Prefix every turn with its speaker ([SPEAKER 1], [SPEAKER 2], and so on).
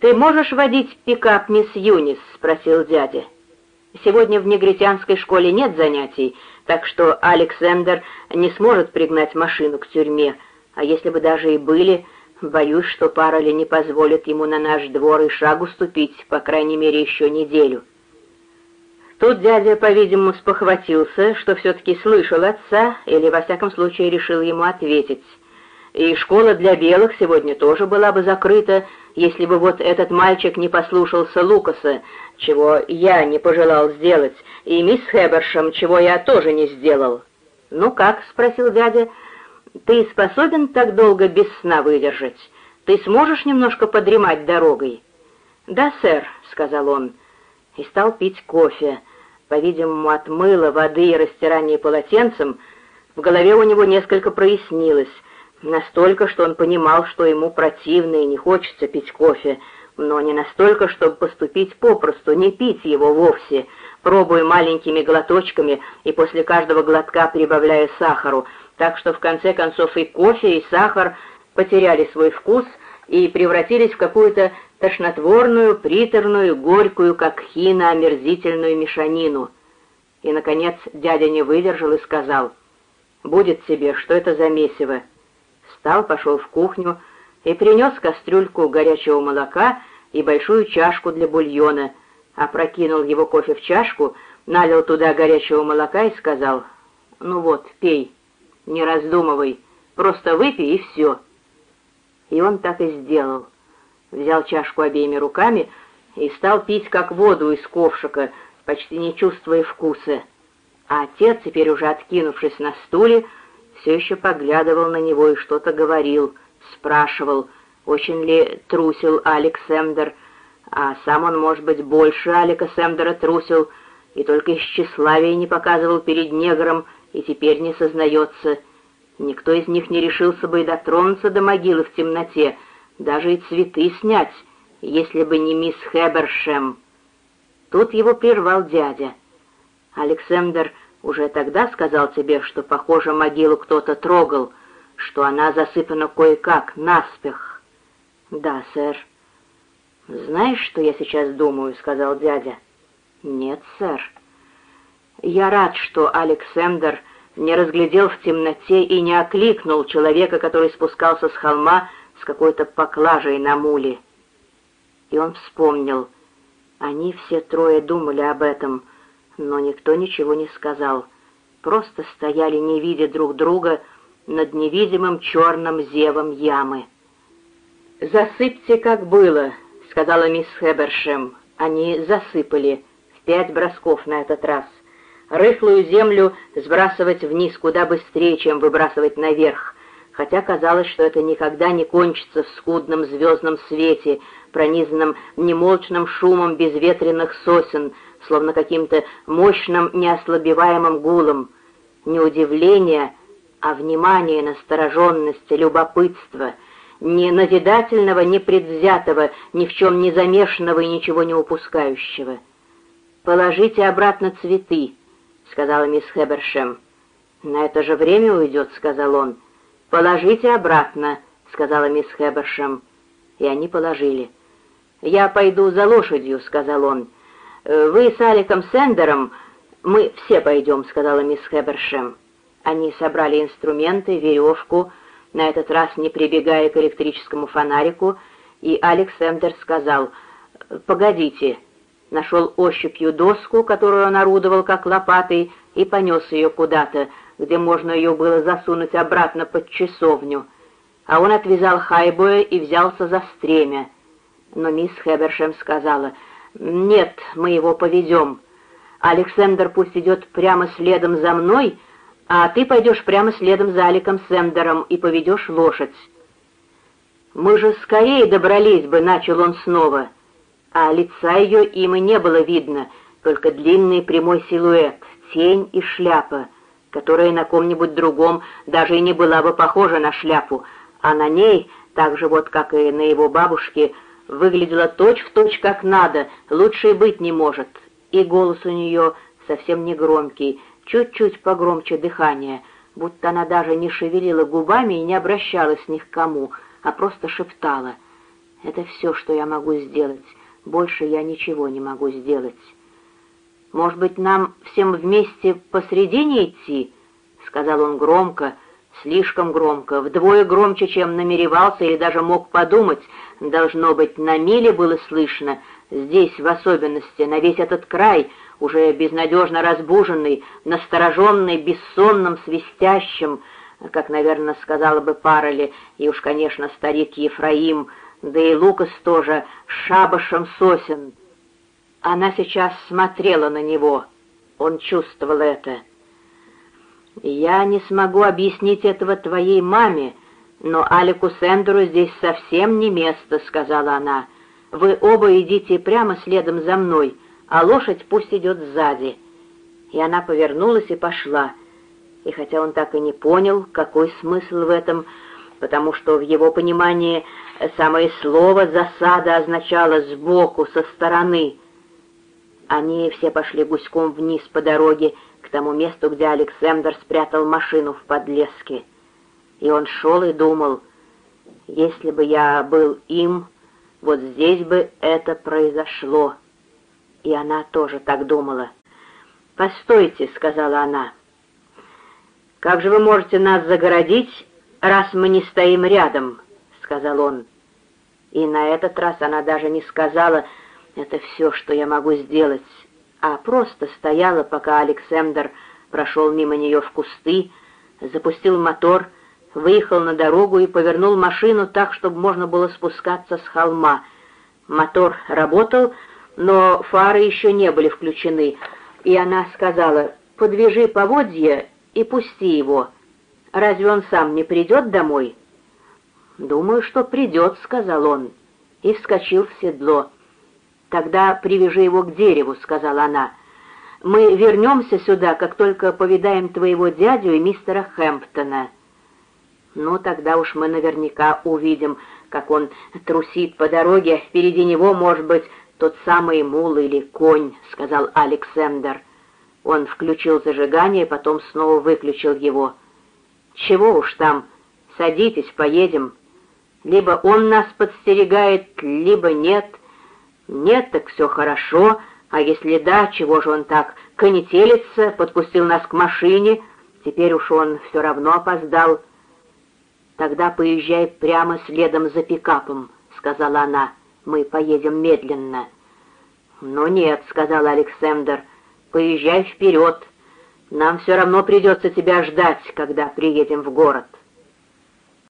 [SPEAKER 1] «Ты можешь водить пикап, мисс Юнис?» — спросил дядя. «Сегодня в негритянской школе нет занятий, так что Александр не сможет пригнать машину к тюрьме, а если бы даже и были, боюсь, что Пароли не позволит ему на наш двор и шагу ступить, по крайней мере, еще неделю». Тут дядя, по-видимому, спохватился, что все-таки слышал отца, или, во всяком случае, решил ему ответить. И школа для белых сегодня тоже была бы закрыта, если бы вот этот мальчик не послушался Лукаса, чего я не пожелал сделать, и мисс Хэбершем, чего я тоже не сделал. «Ну как?» — спросил дядя. «Ты способен так долго без сна выдержать? Ты сможешь немножко подремать дорогой?» «Да, сэр», — сказал он, и стал пить кофе. По-видимому, от мыла, воды и растирания полотенцем в голове у него несколько прояснилось — Настолько, что он понимал, что ему противно и не хочется пить кофе, но не настолько, чтобы поступить попросту, не пить его вовсе, пробуя маленькими глоточками и после каждого глотка прибавляя сахару, так что в конце концов и кофе, и сахар потеряли свой вкус и превратились в какую-то тошнотворную, приторную, горькую, как хина, омерзительную мешанину. И, наконец, дядя не выдержал и сказал, «Будет тебе, что это за месиво?» Встал, пошел в кухню и принес кастрюльку горячего молока и большую чашку для бульона, опрокинул его кофе в чашку, налил туда горячего молока и сказал, «Ну вот, пей, не раздумывай, просто выпей и все». И он так и сделал. Взял чашку обеими руками и стал пить как воду из ковшика, почти не чувствуя вкуса. А отец, теперь уже откинувшись на стуле, все еще поглядывал на него и что-то говорил, спрашивал, очень ли трусил Александр, а сам он, может быть, больше Александра трусил, и только из тщеславия не показывал перед негром, и теперь не сознается. Никто из них не решился бы и дотронуться до могилы в темноте, даже и цветы снять, если бы не мисс Хебершем. Тут его прервал дядя. Александр уже тогда сказал тебе, что, похоже, могилу кто-то трогал, что она засыпана кое-как, наспех. Да, сэр. Знаешь, что я сейчас думаю, сказал дядя. Нет, сэр. Я рад, что Александр не разглядел в темноте и не окликнул человека, который спускался с холма с какой-то поклажей на муле. И он вспомнил. Они все трое думали об этом — но никто ничего не сказал, просто стояли, не видя друг друга, над невидимым черным зевом ямы. «Засыпьте, как было», — сказала мисс Хебершем. Они засыпали, в пять бросков на этот раз. Рыхлую землю сбрасывать вниз куда быстрее, чем выбрасывать наверх, хотя казалось, что это никогда не кончится в скудном звездном свете, пронизанном немолчным шумом безветренных сосен, словно каким-то мощным неослабеваемым гулом. Не удивление, а внимание, настороженность, любопытство, не назидательного, не предвзятого, ни в чем не замешанного и ничего не упускающего. «Положите обратно цветы», — сказала мисс Хебершем. «На это же время уйдет», — сказал он. «Положите обратно», — сказала мисс Хебершем. И они положили. «Я пойду за лошадью», — сказал он. Э, «Вы с Аликом Сендером...» «Мы все пойдем», — сказала мисс Хебершем. Они собрали инструменты, веревку, на этот раз не прибегая к электрическому фонарику, и Алекс Сендер сказал «Погодите». Нашел ощупью доску, которую он орудовал как лопатой, и понес ее куда-то, где можно ее было засунуть обратно под часовню. А он отвязал Хайбоя и взялся за стремя. Но мисс Хебершем сказала — «Нет, мы его поведем. Александр пусть идет прямо следом за мной, а ты пойдешь прямо следом за Аликом Сендером и поведешь лошадь». «Мы же скорее добрались бы», — начал он снова. А лица ее им и не было видно, только длинный прямой силуэт, тень и шляпа, которая на ком-нибудь другом даже и не была бы похожа на шляпу, а на ней, так же вот как и на его бабушке, — выглядела точь-в-точь как надо, лучше и быть не может. И голос у нее совсем не громкий, чуть-чуть погромче дыхания, будто она даже не шевелила губами и не обращалась ни к кому, а просто шептала. Это все, что я могу сделать. Больше я ничего не могу сделать. Может быть, нам всем вместе посредине идти?» — сказал он громко, слишком громко, вдвое громче, чем намеревался или даже мог подумать. Должно быть, на миле было слышно, здесь в особенности, на весь этот край, уже безнадежно разбуженный, настороженный, бессонным, свистящим, как, наверное, сказала бы Пароли, и уж, конечно, старик Ефраим, да и Лукас тоже, шабашем сосен. Она сейчас смотрела на него, он чувствовал это. «Я не смогу объяснить этого твоей маме, но Алику Сендеру здесь совсем не место», — сказала она. «Вы оба идите прямо следом за мной, а лошадь пусть идет сзади». И она повернулась и пошла. И хотя он так и не понял, какой смысл в этом, потому что в его понимании самое слово «засада» означало «сбоку», «со стороны». Они все пошли гуськом вниз по дороге, к тому месту, где Александр спрятал машину в подлеске. И он шел и думал, если бы я был им, вот здесь бы это произошло. И она тоже так думала. «Постойте», — сказала она. «Как же вы можете нас загородить, раз мы не стоим рядом?» — сказал он. И на этот раз она даже не сказала «это все, что я могу сделать», а просто стояла, пока Александр прошел мимо нее в кусты, запустил мотор, выехал на дорогу и повернул машину так, чтобы можно было спускаться с холма. Мотор работал, но фары еще не были включены, и она сказала «подвяжи поводья и пусти его. Разве он сам не придет домой?» «Думаю, что придет», — сказал он, и вскочил в седло. «Тогда привяжи его к дереву», — сказала она. «Мы вернемся сюда, как только повидаем твоего дядю и мистера Хэмптона». «Ну, тогда уж мы наверняка увидим, как он трусит по дороге, впереди него, может быть, тот самый мул или конь», — сказал Александр. Он включил зажигание, потом снова выключил его. «Чего уж там, садитесь, поедем. Либо он нас подстерегает, либо нет». Нет, так все хорошо, а если да, чего же он так конетелится, подпустил нас к машине, теперь уж он все равно опоздал. Тогда поезжай прямо следом за пикапом, сказала она, мы поедем медленно. «Ну нет», — сказал Александр, — «поезжай вперед. Нам все равно придется тебя ждать, когда приедем в город».